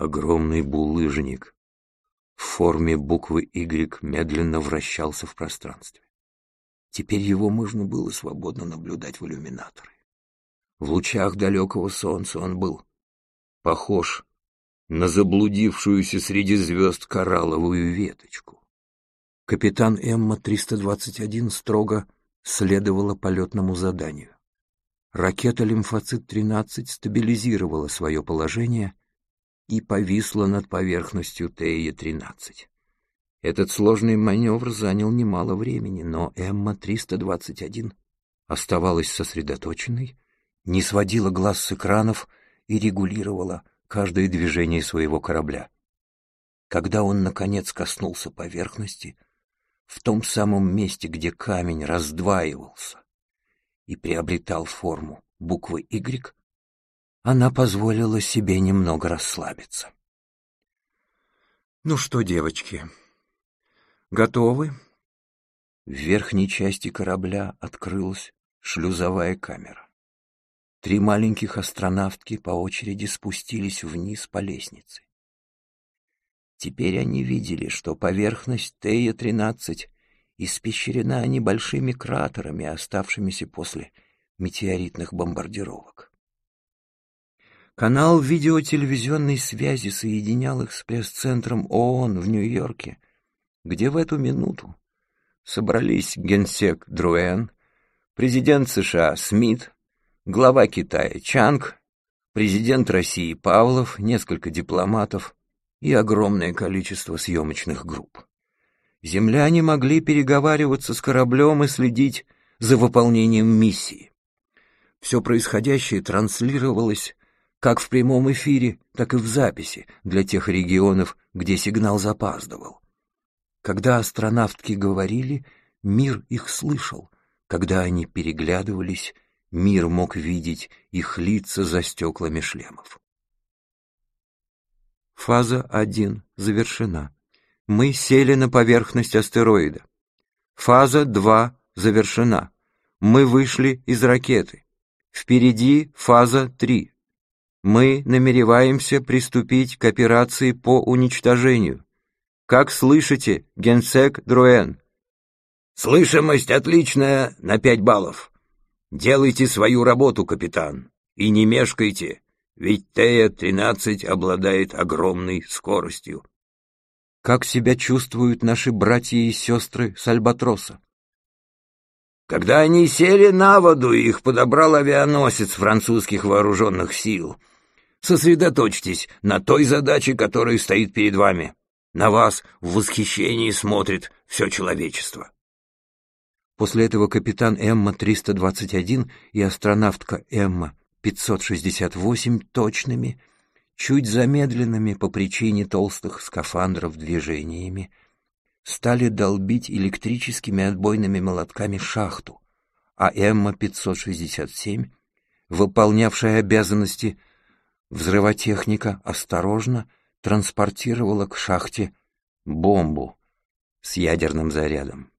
Огромный булыжник в форме буквы «Y» медленно вращался в пространстве. Теперь его можно было свободно наблюдать в иллюминаторы. В лучах далекого солнца он был похож на заблудившуюся среди звезд коралловую веточку. Капитан Эмма-321 строго следовала полетному заданию. Ракета «Лимфоцит-13» стабилизировала свое положение и повисла над поверхностью Тея-13. Этот сложный маневр занял немало времени, но Эмма-321 оставалась сосредоточенной, не сводила глаз с экранов и регулировала каждое движение своего корабля. Когда он, наконец, коснулся поверхности, в том самом месте, где камень раздваивался и приобретал форму буквы «Y», она позволила себе немного расслабиться. «Ну что, девочки, Готовы?» В верхней части корабля открылась шлюзовая камера. Три маленьких астронавтки по очереди спустились вниз по лестнице. Теперь они видели, что поверхность Тея-13 испещрена небольшими кратерами, оставшимися после метеоритных бомбардировок. Канал видеотелевизионной связи соединял их с пресс-центром ООН в Нью-Йорке — где в эту минуту собрались генсек Друэн, президент США Смит, глава Китая Чанг, президент России Павлов, несколько дипломатов и огромное количество съемочных групп. Земляне могли переговариваться с кораблем и следить за выполнением миссии. Все происходящее транслировалось как в прямом эфире, так и в записи для тех регионов, где сигнал запаздывал. Когда астронавтки говорили, мир их слышал. Когда они переглядывались, мир мог видеть их лица за стеклами шлемов. Фаза 1 завершена. Мы сели на поверхность астероида. Фаза 2 завершена. Мы вышли из ракеты. Впереди фаза 3. Мы намереваемся приступить к операции по уничтожению. Как слышите, генсек Друэн?» «Слышимость отличная на пять баллов. Делайте свою работу, капитан, и не мешкайте, ведь Тея-13 обладает огромной скоростью». «Как себя чувствуют наши братья и сестры с Альбатроса?» Когда они сели на воду, их подобрал авианосец французских вооруженных сил. Сосредоточьтесь на той задаче, которая стоит перед вами. На вас в восхищении смотрит все человечество. После этого капитан Эмма-321 и астронавтка Эмма-568 точными, чуть замедленными по причине толстых скафандров движениями, стали долбить электрическими отбойными молотками шахту, а Эмма-567, выполнявшая обязанности взрывотехника, осторожно транспортировала к шахте бомбу с ядерным зарядом.